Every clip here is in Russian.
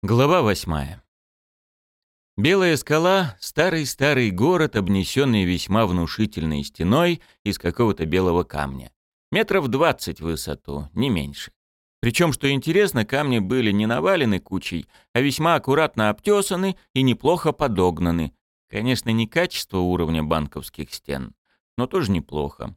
Глава восьмая. Белая скала — старый-старый город, обнесенный весьма внушительной стеной из какого-то белого камня. Метров двадцать в высоту, не меньше. Причем, что интересно, камни были не навалены кучей, а весьма аккуратно обтесаны и неплохо подогнаны. Конечно, не качество уровня банковских стен, но тоже неплохо.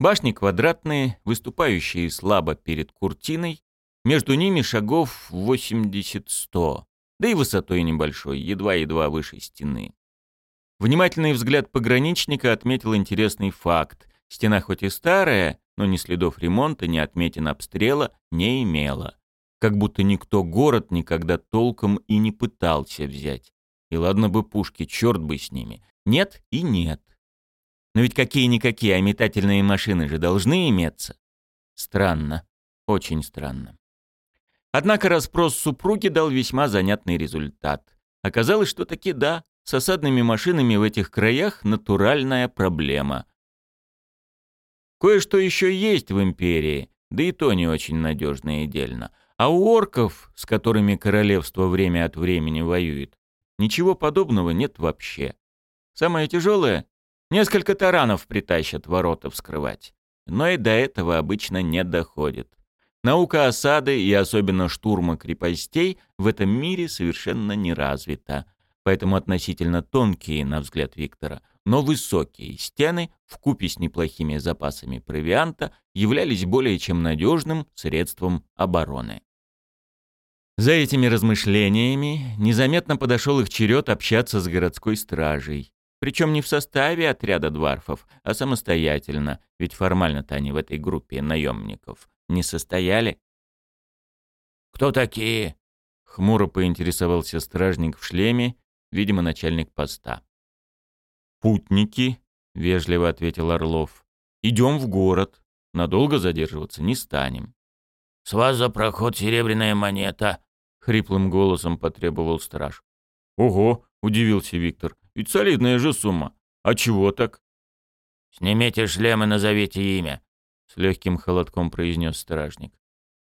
Башни квадратные, выступающие слабо перед куртиной, между ними шагов 80-100, да и высотой небольшой, едва-едва выше стены. Внимательный взгляд пограничника отметил интересный факт. Стена хоть и старая, но ни следов ремонта, ни отметин обстрела не имела. Как будто никто город никогда толком и не пытался взять. И ладно бы пушки, черт бы с ними. Нет и нет. Но ведь какие-никакие, а метательные машины же должны иметься. Странно. Очень странно. Однако расспрос супруги дал весьма занятный результат. Оказалось, что таки да, с осадными машинами в этих краях натуральная проблема. Кое-что еще есть в империи, да и то не очень надежно и дельно. А у орков, с которыми королевство время от времени воюет, ничего подобного нет вообще. Самое тяжелое — несколько таранов притащат ворота вскрывать. Но и до этого обычно не доходит. Наука осады и особенно штурма крепостей в этом мире совершенно не развита. Поэтому относительно тонкие, на взгляд Виктора, но высокие стены в купе с неплохими запасами провианта являлись более чем надежным средством обороны. За этими размышлениями незаметно подошел их черед общаться с городской стражей. Причем не в составе отряда дварфов, а самостоятельно, ведь формально-то они в этой группе наемников не состояли. «Кто такие?» — хмуро поинтересовался стражник в шлеме, видимо, начальник поста. «Путники», — вежливо ответил Орлов. «Идем в город. Надолго задерживаться не станем». «С вас за проход серебряная монета», — хриплым голосом потребовал страж. «Ого!» — удивился Виктор. «Ведь солидная же сумма. А чего так?» «Снимите шлем и назовите имя», с легким холодком произнес стражник.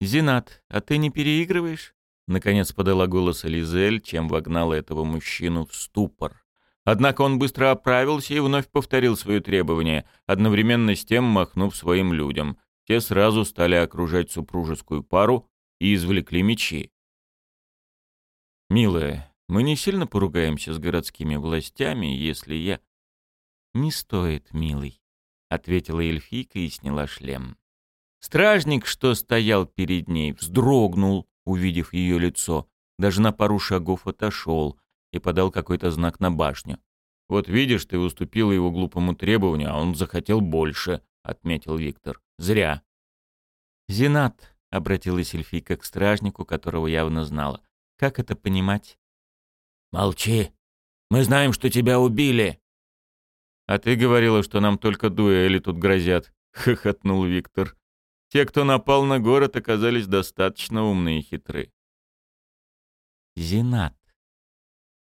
«Зинат, а ты не переигрываешь?» Наконец подала голос Элизель, чем вогнала этого мужчину в ступор. Однако он быстро оправился и вновь повторил свое требование, одновременно с тем махнув своим людям. Те сразу стали окружать супружескую пару и извлекли мечи. «Милая, мы не сильно поругаемся с городскими властями, если я...» «Не стоит, милый», — ответила эльфийка и сняла шлем. Стражник, что стоял перед ней, вздрогнул, увидев ее лицо, даже на пару шагов отошел и подал какой-то знак на башню. «Вот видишь, ты уступила его глупому требованию, а он захотел больше», — отметил Виктор. «Зря». «Зенат», — обратилась эльфийка к стражнику, которого явно знала. «Как это понимать?» «Молчи. Мы знаем, что тебя убили», «А ты говорила, что нам только дуэли тут грозят», — хохотнул Виктор. «Те, кто напал на город, оказались достаточно умные и хитры». «Зинат».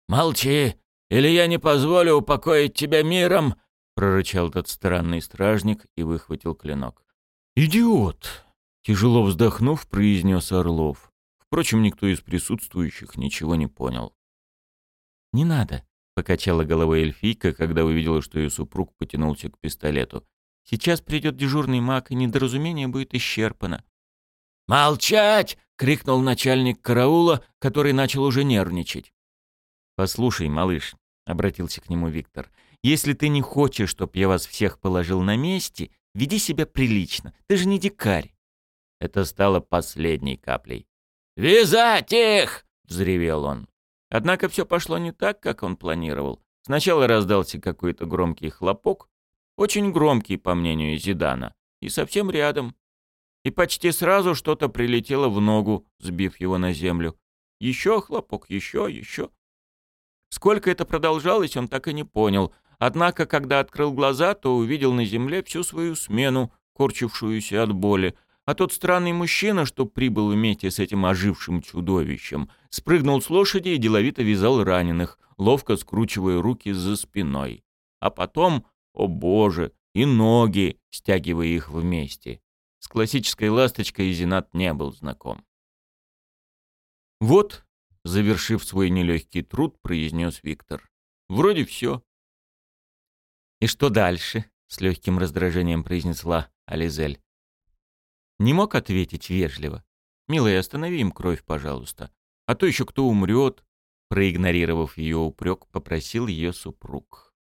«Молчи, или я не позволю упокоить тебя миром», — прорычал тот странный стражник и выхватил клинок. «Идиот!» — тяжело вздохнув, произнес Орлов. Впрочем, никто из присутствующих ничего не понял. «Не надо», Покачала головой эльфийка, когда увидела, что ее супруг потянулся к пистолету. «Сейчас придет дежурный маг, и недоразумение будет исчерпано». «Молчать!» — крикнул начальник караула, который начал уже нервничать. «Послушай, малыш», — обратился к нему Виктор, «если ты не хочешь, чтоб я вас всех положил на месте, веди себя прилично. Ты же не дикарь». Это стало последней каплей. «Вязать их!» — взревел он. Однако все пошло не так, как он планировал. Сначала раздался какой-то громкий хлопок, очень громкий, по мнению Зидана, и совсем рядом. И почти сразу что-то прилетело в ногу, сбив его на землю. Еще хлопок, еще, еще. Сколько это продолжалось, он так и не понял. Однако, когда открыл глаза, то увидел на земле всю свою смену, корчившуюся от боли, а тот странный мужчина, что прибыл вместе с этим ожившим чудовищем, спрыгнул с лошади и деловито вязал раненых, ловко скручивая руки за спиной. А потом, о боже, и ноги, стягивая их вместе. С классической ласточкой Зинат не был знаком. Вот завершив свой нелегкий труд, произнес Виктор. «Вроде все». «И что дальше?» — с легким раздражением произнесла Ализель. Не мог ответить вежливо. «Милая, останови им кровь, пожалуйста. А то еще кто умрет», — проигнорировав ее упрек, попросил ее супруг.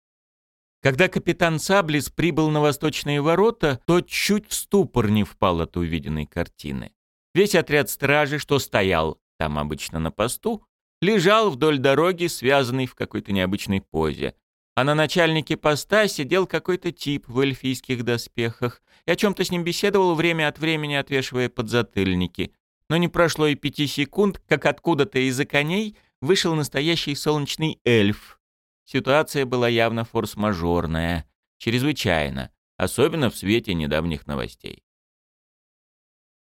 Когда капитан Саблис прибыл на восточные ворота, то чуть в ступор не впал от увиденной картины. Весь отряд стражи, что стоял там обычно на посту, лежал вдоль дороги, связанный в какой-то необычной позе. А на начальнике поста сидел какой-то тип в эльфийских доспехах и о чем-то с ним беседовал время от времени, отвешивая подзатыльники. Но не прошло и пяти секунд, как откуда-то из-за коней вышел настоящий солнечный эльф. Ситуация была явно форс-мажорная, чрезвычайно, особенно в свете недавних новостей.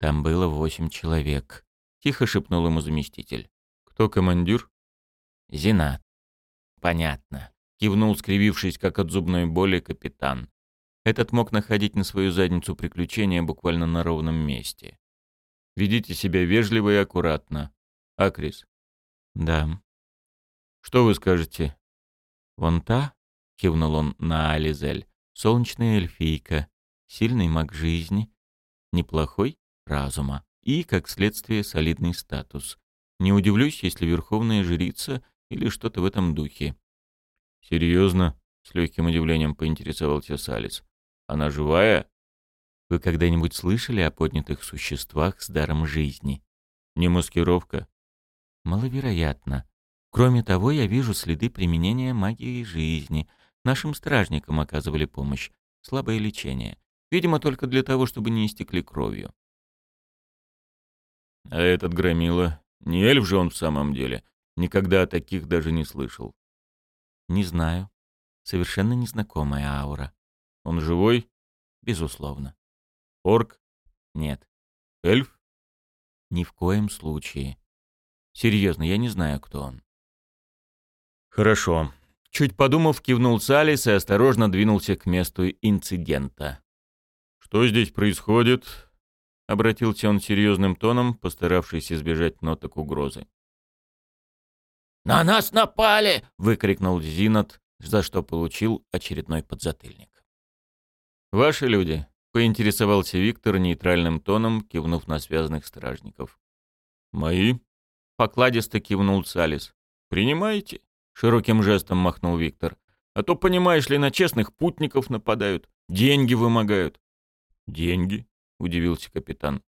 Там было восемь человек. Тихо шепнул ему заместитель. «Кто командир?» «Зинат». «Понятно», — кивнул, скривившись, как от зубной боли, капитан. Этот мог находить на свою задницу приключения буквально на ровном месте. «Ведите себя вежливо и аккуратно. Акрис». «Да». «Что вы скажете?» «Вон та», — кивнул он на Ализель, — «солнечная эльфийка, сильный маг жизни, неплохой разума и, как следствие, солидный статус. Не удивлюсь, если верховная жрица или что-то в этом духе. «Серьезно?» — с легким удивлением поинтересовался Салис. «Она живая?» «Вы когда-нибудь слышали о поднятых существах с даром жизни?» «Не маскировка?» «Маловероятно. Кроме того, я вижу следы применения магии жизни. Нашим стражникам оказывали помощь. Слабое лечение. Видимо, только для того, чтобы не истекли кровью. А этот громила, не эльф же он в самом деле. Никогда о таких даже не слышал. Не знаю. Совершенно незнакомая аура. Он живой? Безусловно. Орк? Нет. Эльф? Ни в коем случае. Серьезно, я не знаю, кто он. Хорошо. Чуть подумав, кивнул Салис и осторожно двинулся к месту инцидента. «Что здесь происходит?» — обратился он серьезным тоном, постаравшись избежать ноток угрозы. «На нас напали!» — выкрикнул Зинат, за что получил очередной подзатыльник. «Ваши люди», — поинтересовался Виктор нейтральным тоном, кивнув на связанных стражников. «Мои?» — покладисто кивнул Салис. «Принимаете?» — широким жестом махнул Виктор. «А то, понимаешь ли, на честных путников нападают, деньги вымогают». «Деньги?» — удивился капитан.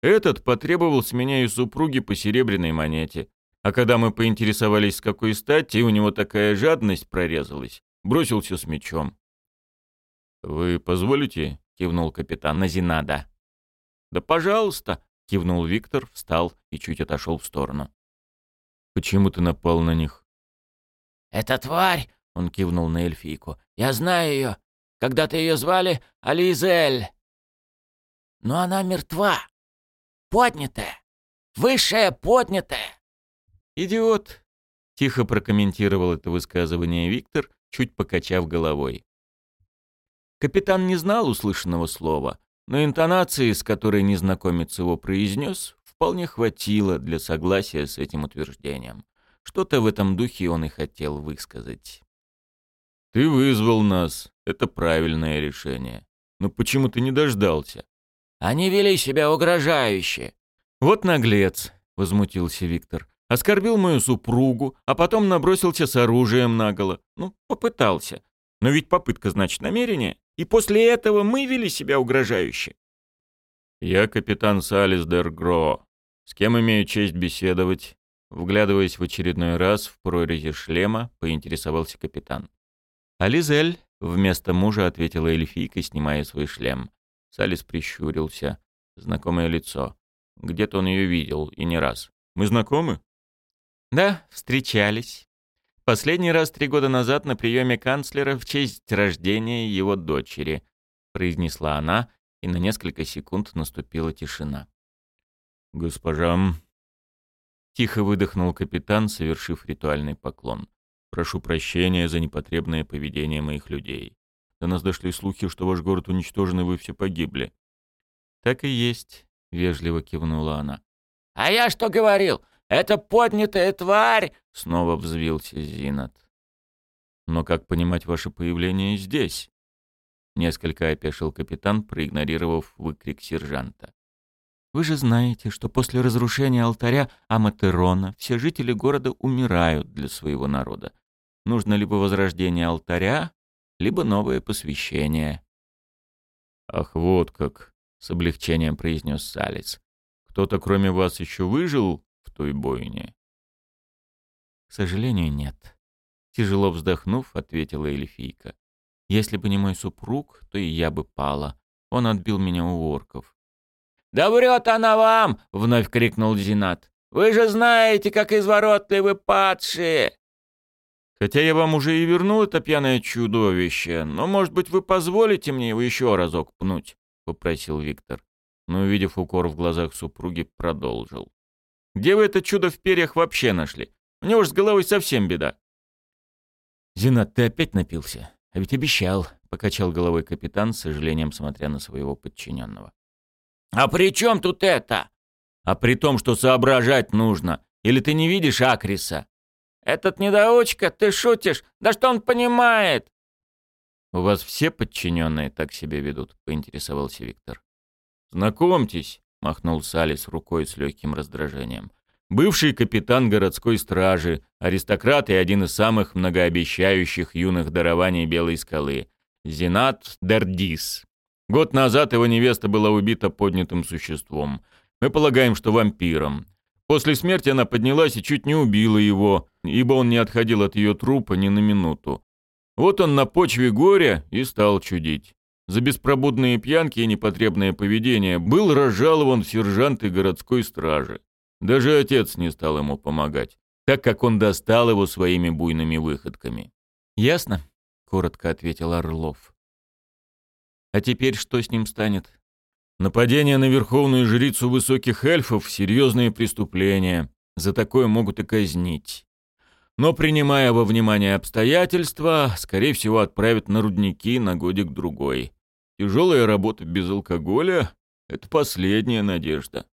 «Этот потребовал с меня и супруги по серебряной монете. А когда мы поинтересовались, с какой стати, у него такая жадность прорезалась. Бросился с мечом». «Вы позволите?» — кивнул капитан. «На Зинада». «Да пожалуйста!» — кивнул Виктор, встал и чуть отошел в сторону. «Почему ты напал на них?» «Это тварь!» — он кивнул на эльфийку. «Я знаю ее. Когда-то ее звали Ализель. Но она мертва. Поднятая. Высшая поднятая. «Идиот!» — тихо прокомментировал это высказывание Виктор, чуть покачав головой. Капитан не знал услышанного слова, но интонации, с которой незнакомец его произнес, вполне хватило для согласия с этим утверждением. Что-то в этом духе он и хотел высказать. «Ты вызвал нас. Это правильное решение. Но почему ты не дождался?» Они вели себя угрожающе. «Вот наглец», — возмутился Виктор. «Оскорбил мою супругу, а потом набросился с оружием наголо. Ну, попытался. Но ведь попытка значит намерение. И после этого мы вели себя угрожающе». «Я капитан Салис Дергро. С кем имею честь беседовать?» Вглядываясь в очередной раз в прорези шлема, поинтересовался капитан. «Ализель», — вместо мужа ответила эльфийка, снимая свой шлем. Салис прищурился. Знакомое лицо. Где-то он ее видел, и не раз. «Мы знакомы?» «Да, встречались. Последний раз три года назад на приеме канцлера в честь рождения его дочери», произнесла она, и на несколько секунд наступила тишина. «Госпожам...» Тихо выдохнул капитан, совершив ритуальный поклон. «Прошу прощения за непотребное поведение моих людей. До нас дошли слухи, что ваш город уничтожен и вы все погибли». «Так и есть», — вежливо кивнула она. «А я что говорил? Это поднятая тварь!» — снова взвился Зинат. «Но как понимать ваше появление здесь?» Несколько опешил капитан, проигнорировав выкрик сержанта. «Вы же знаете, что после разрушения алтаря Аматерона все жители города умирают для своего народа. Нужно либо возрождение алтаря, либо новое посвящение». «Ах, вот как!» — с облегчением произнес Салец. «Кто-то кроме вас еще выжил той бойне?» «К сожалению, нет», — тяжело вздохнув, ответила эльфийка. «Если бы не мой супруг, то и я бы пала. Он отбил меня у орков». «Да врет она вам!» — вновь крикнул Зинат. «Вы же знаете, как изворотливы падшие!» «Хотя я вам уже и вернул это пьяное чудовище, но, может быть, вы позволите мне его еще разок пнуть?» — попросил Виктор. Но, увидев укор в глазах супруги, продолжил. Где вы это чудо в перьях вообще нашли? У него ж с головой совсем беда». «Зинат, ты опять напился? А ведь обещал», — покачал головой капитан, с сожалением смотря на своего подчиненного. «А при чем тут это?» «А при том, что соображать нужно. Или ты не видишь Акриса?» «Этот недоучка, ты шутишь? Да что он понимает?» «У вас все подчиненные так себя ведут?» — поинтересовался Виктор. «Знакомьтесь, — махнул Салис рукой с легким раздражением. «Бывший капитан городской стражи, аристократ и один из самых многообещающих юных дарований Белой скалы. Зинат Дердис. Год назад его невеста была убита поднятым существом. Мы полагаем, что вампиром. После смерти она поднялась и чуть не убила его, ибо он не отходил от ее трупа ни на минуту. Вот он на почве горя и стал чудить. За беспробудные пьянки и непотребное поведение был разжалован в сержанты городской стражи. Даже отец не стал ему помогать, так как он достал его своими буйными выходками. «Ясно», — коротко ответил Орлов. «А теперь что с ним станет?» «Нападение на верховную жрицу высоких эльфов — серьезные преступления. За такое могут и казнить. Но, принимая во внимание обстоятельства, скорее всего, отправят на рудники на годик-другой. Тяжелая работа без алкоголя — это последняя надежда.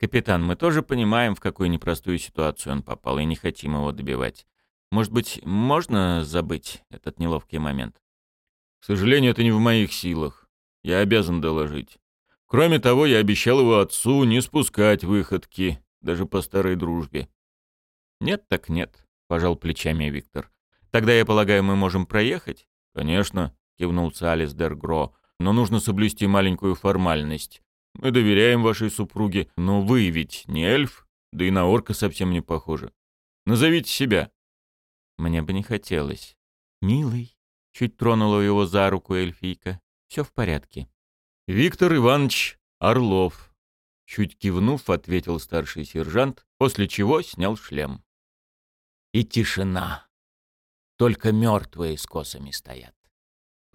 Капитан, мы тоже понимаем, в какую непростую ситуацию он попал, и не хотим его добивать. Может быть, можно забыть этот неловкий момент? К сожалению, это не в моих силах. Я обязан доложить. Кроме того, я обещал его отцу не спускать выходки, даже по старой дружбе. Нет так нет, пожал плечами Виктор. Тогда, я полагаю, мы можем проехать? Конечно. — кивнул Салис Дергро. «Но нужно соблюсти маленькую формальность. Мы доверяем вашей супруге, но вы ведь не эльф, да и на орка совсем не похоже. Назовите себя». «Мне бы не хотелось». «Милый», — чуть тронула его за руку эльфийка. «Все в порядке». «Виктор Иванович Орлов», — чуть кивнув, ответил старший сержант, после чего снял шлем. И тишина. Только мертвые с косами стоят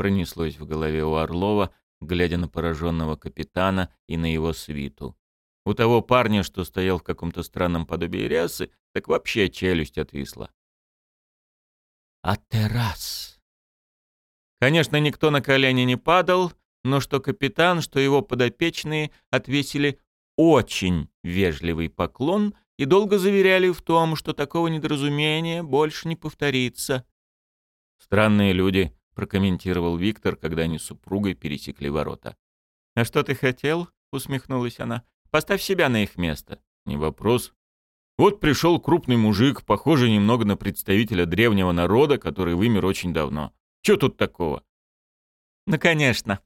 пронеслось в голове у Орлова, глядя на пораженного капитана и на его свиту. У того парня, что стоял в каком-то странном подобии рясы, так вообще челюсть отвисла. «А террас?» Конечно, никто на колени не падал, но что капитан, что его подопечные отвесили очень вежливый поклон и долго заверяли в том, что такого недоразумения больше не повторится. Странные люди, — прокомментировал Виктор, когда они с супругой пересекли ворота. «А что ты хотел?» — усмехнулась она. «Поставь себя на их место». «Не вопрос. Вот пришел крупный мужик, похожий немного на представителя древнего народа, который вымер очень давно. Че тут такого?» «Ну, конечно.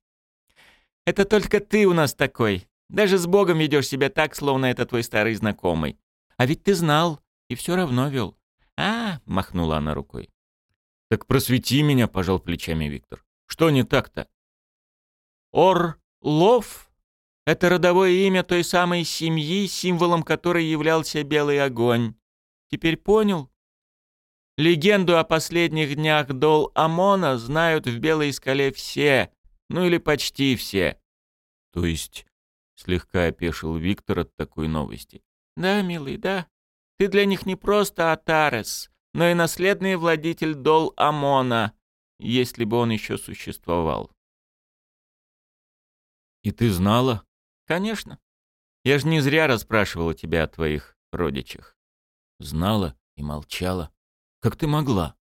Это только ты у нас такой. Даже с Богом ведешь себя так, словно это твой старый знакомый. А ведь ты знал и все равно вел». «А!» — махнула она рукой. «Так просвети меня», — пожал плечами Виктор. «Что не так-то?» «Орлов — это родовое имя той самой семьи, символом которой являлся белый огонь. Теперь понял?» Легенду о последних днях Дол Амона знают в Белой скале все, ну или почти все. То есть слегка опешил Виктор от такой новости. Да, милый, да. Ты для них не просто Атарес, но и наследный владетель Дол Амона, если бы он еще существовал. «И ты знала?» «Конечно. Я же не зря расспрашивала тебя о твоих родичах. Знала и молчала. Как ты могла?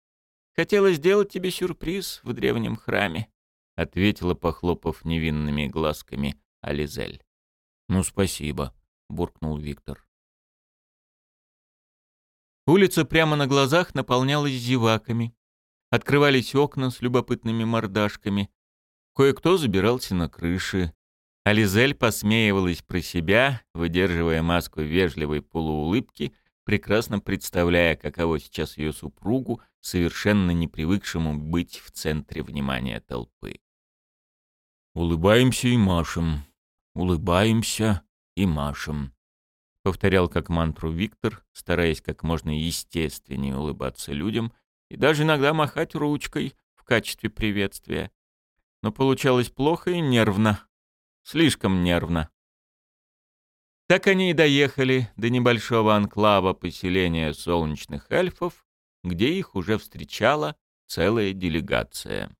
Хотела сделать тебе сюрприз в древнем храме, ответила, похлопав невинными глазками Ализель. Ну, спасибо, буркнул Виктор. Улица прямо на глазах наполнялась зеваками. Открывались окна с любопытными мордашками. Кое-кто забирался на крыши. Ализель посмеивалась про себя, выдерживая маску вежливой полуулыбки, прекрасно представляя, каково сейчас ее супругу, совершенно не привыкшему быть в центре внимания толпы. «Улыбаемся и машем, улыбаемся и машем», — повторял как мантру Виктор, стараясь как можно естественнее улыбаться людям и даже иногда махать ручкой в качестве приветствия. Но получалось плохо и нервно. Слишком нервно. Так они и доехали до небольшого анклава поселения солнечных эльфов, где их уже встречала целая делегация.